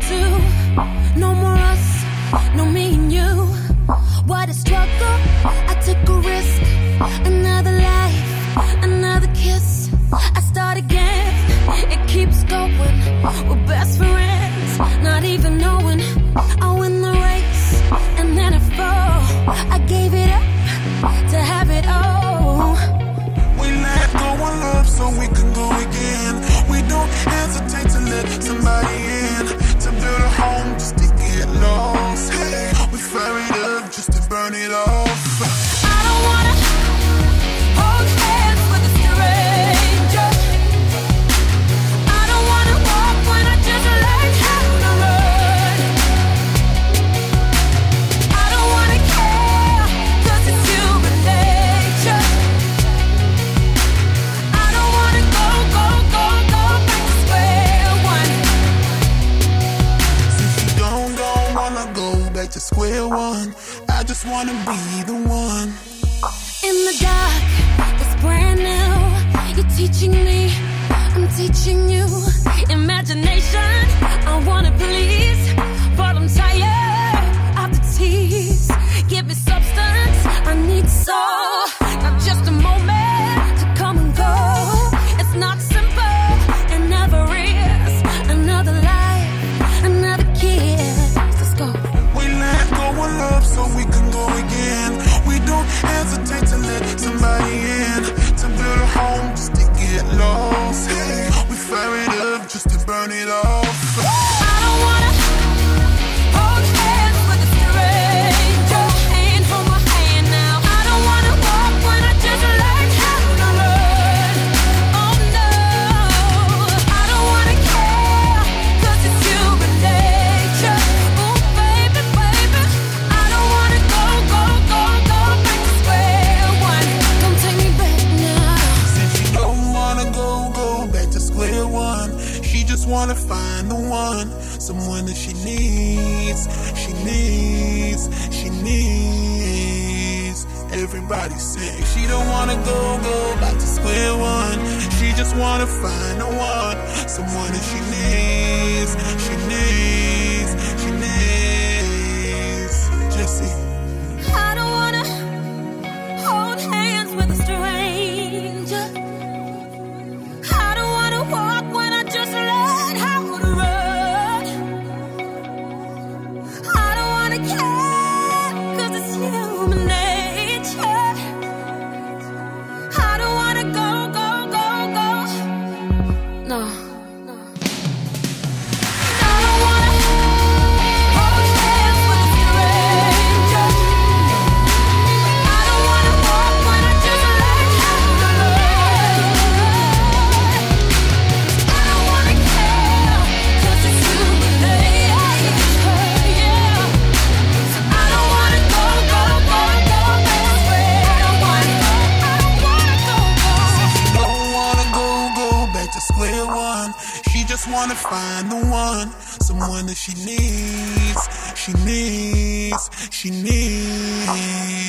No more us, no me and you. What a struggle. I took a risk. Another life, another kiss. I start again. It keeps going. We're best friends, not even knowing. I win the race and then I fall. I gave it up to have it all. We let go of love so we can go again. We don't turn it off. real one. I just wanna be the one. In the dark, it's brand new. You're teaching me, I'm teaching you. Imagination, I wanna believe. Somebody in to find the one, someone that she needs, she needs, she needs. Everybody's sick. She don't wanna go, go back to square one. She just wanna find the one, someone that she needs. Oh. just wanna find the one, someone that she needs, she needs, she needs.